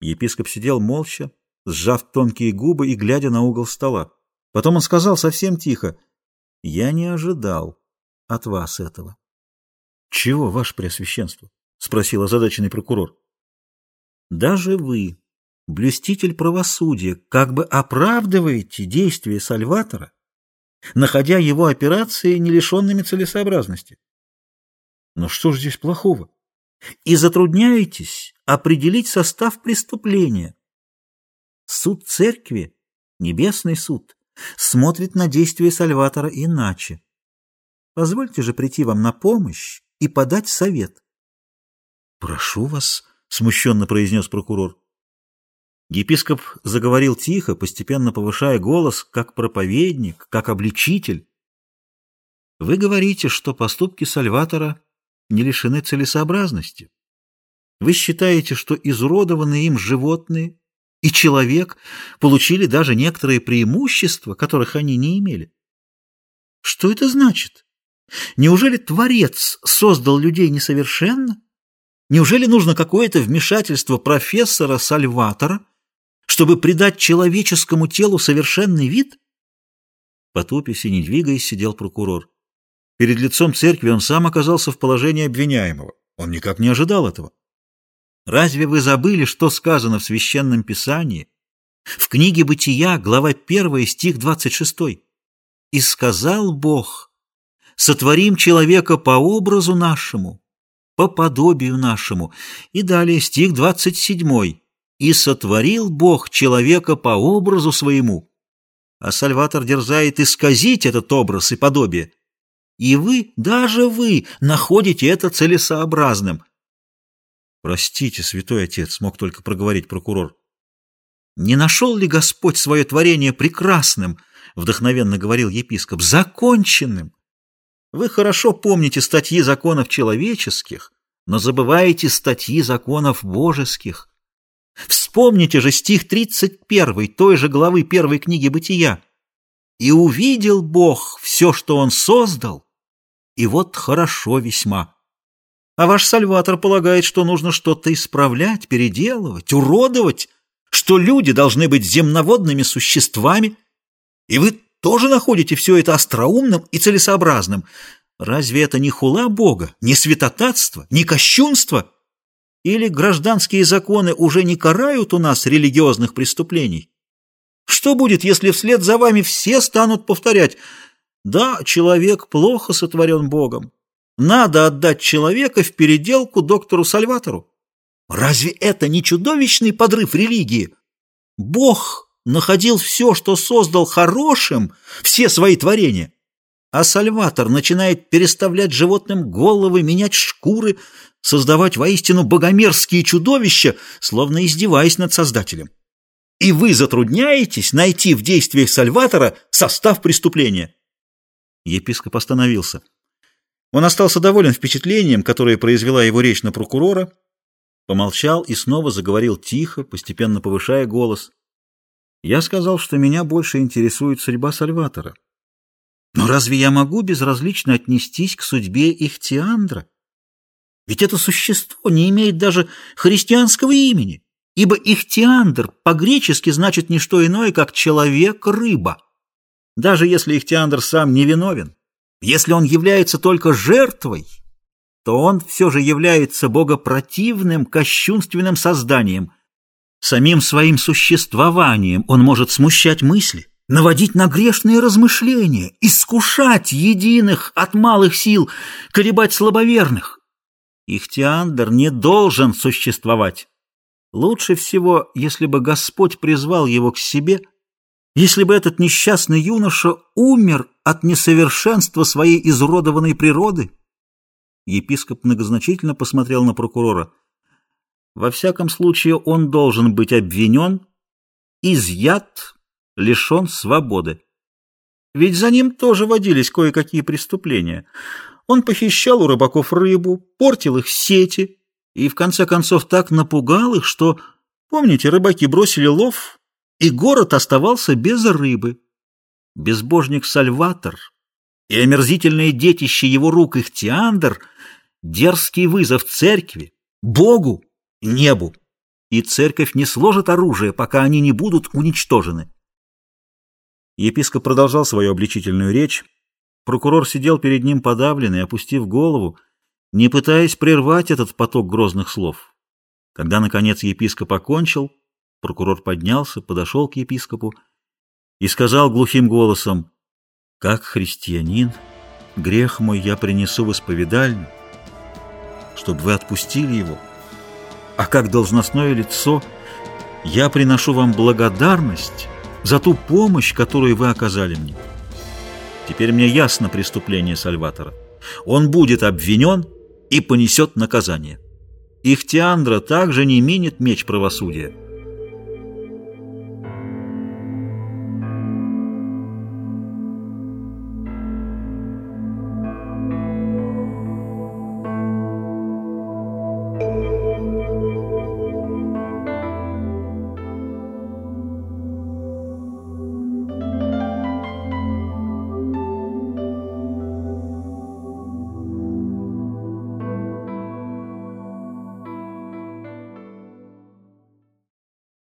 Епископ сидел молча, сжав тонкие губы и глядя на угол стола. Потом он сказал совсем тихо, «Я не ожидал от вас этого». «Чего, ваше преосвященство?» — спросил озадаченный прокурор. «Даже вы, блюститель правосудия, как бы оправдываете действия Сальватора, находя его операции не лишенными целесообразности. Но что же здесь плохого? И затрудняетесь определить состав преступления. Суд церкви, небесный суд, смотрит на действия Сальватора иначе. Позвольте же прийти вам на помощь и подать совет. — Прошу вас, — смущенно произнес прокурор. Епископ заговорил тихо, постепенно повышая голос, как проповедник, как обличитель. Вы говорите, что поступки Сальватора не лишены целесообразности. Вы считаете, что изуродованные им животные и человек получили даже некоторые преимущества, которых они не имели. Что это значит? Неужели Творец создал людей несовершенно? Неужели нужно какое-то вмешательство профессора Сальватора, чтобы придать человеческому телу совершенный вид? Потупясь и не двигаясь, сидел прокурор. Перед лицом церкви он сам оказался в положении обвиняемого. Он никак не ожидал этого. Разве вы забыли, что сказано в Священном Писании? В книге «Бытия», глава 1, стих 26. «И сказал Бог, сотворим человека по образу нашему, по подобию нашему». И далее стих 27 и сотворил Бог человека по образу своему. А Сальватор дерзает исказить этот образ и подобие. И вы, даже вы, находите это целесообразным. Простите, святой отец, мог только проговорить прокурор. Не нашел ли Господь свое творение прекрасным, вдохновенно говорил епископ, законченным? Вы хорошо помните статьи законов человеческих, но забываете статьи законов божеских. Вспомните же стих 31 той же главы первой книги Бытия. «И увидел Бог все, что Он создал, и вот хорошо весьма». А ваш Сальватор полагает, что нужно что-то исправлять, переделывать, уродовать, что люди должны быть земноводными существами. И вы тоже находите все это остроумным и целесообразным. Разве это не хула Бога, не святотатство, не кощунство?» Или гражданские законы уже не карают у нас религиозных преступлений? Что будет, если вслед за вами все станут повторять «Да, человек плохо сотворен Богом. Надо отдать человека в переделку доктору Сальватору». Разве это не чудовищный подрыв религии? Бог находил все, что создал хорошим, все свои творения. А Сальватор начинает переставлять животным головы, менять шкуры, создавать воистину богомерзкие чудовища, словно издеваясь над Создателем. И вы затрудняетесь найти в действиях Сальватора состав преступления. Епископ остановился. Он остался доволен впечатлением, которое произвела его речь на прокурора, помолчал и снова заговорил тихо, постепенно повышая голос. Я сказал, что меня больше интересует судьба Сальватора. Но разве я могу безразлично отнестись к судьбе Ихтиандра? Ведь это существо не имеет даже христианского имени, ибо Ихтиандр по-гречески значит не что иное, как «человек-рыба». Даже если Ихтиандр сам не виновен, если он является только жертвой, то он все же является богопротивным, кощунственным созданием. Самим своим существованием он может смущать мысли, наводить на грешные размышления, искушать единых от малых сил, колебать слабоверных. Ихтиандр не должен существовать. Лучше всего, если бы Господь призвал его к себе, если бы этот несчастный юноша умер от несовершенства своей изуродованной природы. Епископ многозначительно посмотрел на прокурора. Во всяком случае, он должен быть обвинен, изъят, лишен свободы. Ведь за ним тоже водились кое-какие преступления. Он похищал у рыбаков рыбу, портил их сети и в конце концов так напугал их, что, помните, рыбаки бросили лов, и город оставался без рыбы. Безбожник Сальватор и омерзительное детище его рук Ихтиандр — дерзкий вызов церкви, Богу, небу. и церковь не сложит оружие, пока они не будут уничтожены. Епископ продолжал свою обличительную речь. Прокурор сидел перед ним подавленный, опустив голову, не пытаясь прервать этот поток грозных слов. Когда, наконец, епископ окончил, прокурор поднялся, подошел к епископу и сказал глухим голосом, «Как христианин, грех мой я принесу в исповедальню, чтобы вы отпустили его, а как должностное лицо я приношу вам благодарность за ту помощь, которую вы оказали мне. Теперь мне ясно преступление Сальватора. Он будет обвинен и понесет наказание. Ихтиандра также не минит меч правосудия.